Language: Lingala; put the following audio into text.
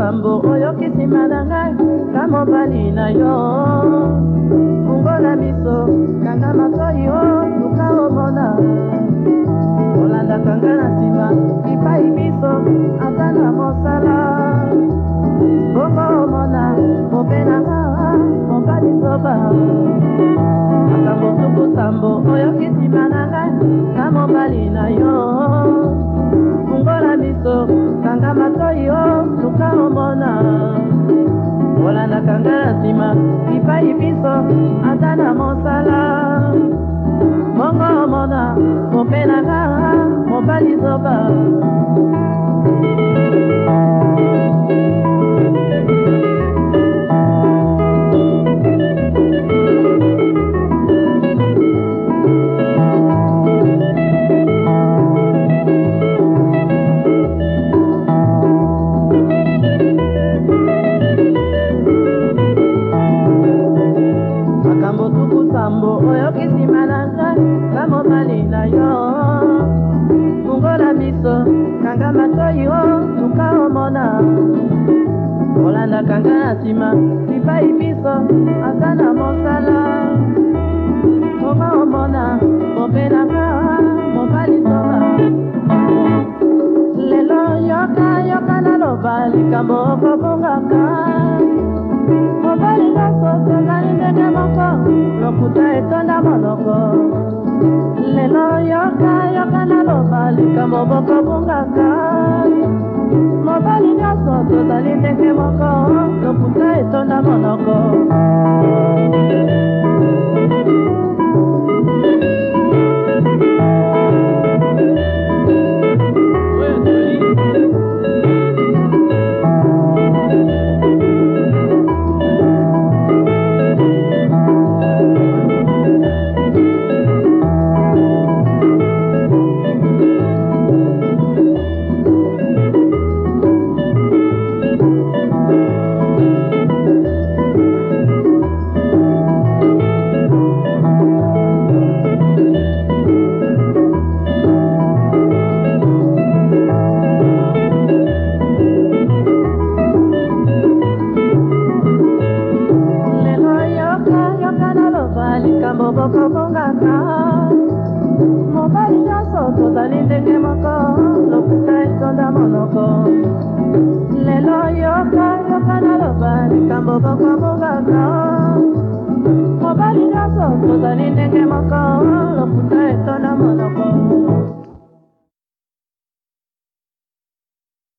pambo oyoki nsima na ngai ka mobali na yo fungola miso kanga matoi o luka omona olandaka nga na nsima lipai miso ata na mosala bongo omona mopenanga mobali soba makambo tukusambo oyoki nsima na ngai ka mobali na yo biso kanga matoi o suka omona kolanda kanga na nsima bipai biso ata na mosala mongo omona mopenaka mobali zoba motuku nsambo oyoki nsima na ngai bamobali na yo fungola biso kanga matoi o luka omona kolanda kanga na nsima lipai biso ata na mosala koma omona mopelanga mobali soka lelo yoka yoka naloba likambo okobongaka lokuta etonda monoko lelo yoka yoka naloba likambo bokobungaka mobali nyonso tozali ndenge moko lokuta etonda monoko moboko kongaka mobali nyonso tozali ndenge moko lokuta etonda monoko lelo yoka yoka naloba likambo bokomongaka mobali nyonso tozali ndenge moko lokuta